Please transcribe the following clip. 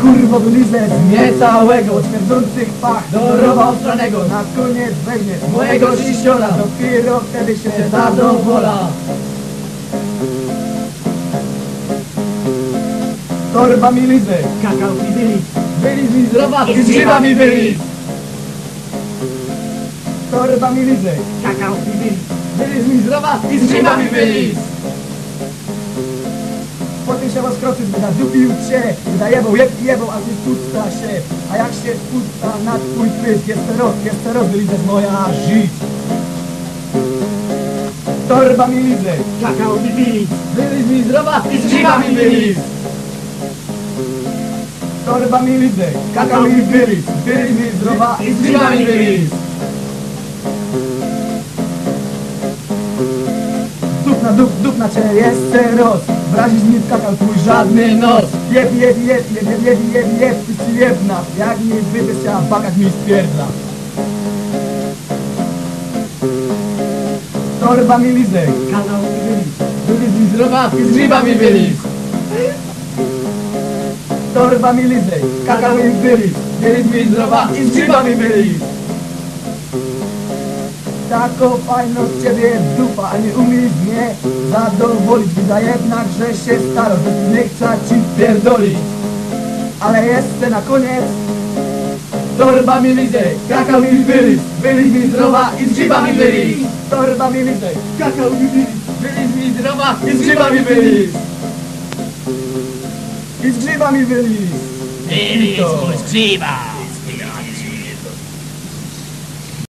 Kurwo wylizę z mnie całego Śmierdzących pach Doroba ostranego Na koniec weźmie mojego ciściora Dopiero wtedy się zadowola Torba mi lizę Kakał mi wyliz Wyliz mi z robaty Zgrzywa mi wyliz Torba mi lizę Kakał mi wyliz mi z rowa i z grzybami wyliz Potem się rozkroczy, by nadupił cię Zajebał, jeb i jebał, aż nie spusta się. A jak się spusta na twój trysk Jest to roz, jest to roz, wylizać moja żyć. Torba mi lizę, kakał mi wyliz Wyliz mi z rowa i z grzybami wyliz Torba mi lizę, kakał mi wyliz Wyliz mi z rowa i z grzybami wyliz na dup, dup na cię jest roz. Wrazić mi kakał twój żadny nos. Jeb, jeb, jeb, jeb, jeb, jeb, jeb, jeb, ty ci jedna Jak mi wyjdziesz, ja bakać mi stwierdza. Torba mi lizek, kanał mi wyliz Wyliz mi z robaty, z grzybami wyliz Torba mi lizek, kakał mi wyliz Wyliz mi z robaty, i z grzybami wyliz Taką fajną z ciebie dupa, nie umiesz mnie zadowolić Widza jednak, że się staro, nie chcę ci pierdolić. Ale jeszcze na koniec. Torba mi lizej, kakao mi wyliz Wyliz mi zdrowa i z grzybami wyliz Torba mi lizej, kakao mi wyliz Wyliz mi zdrowa i z grzybami wyliz I z grzybami wyliz Wyliz mu z grzyba!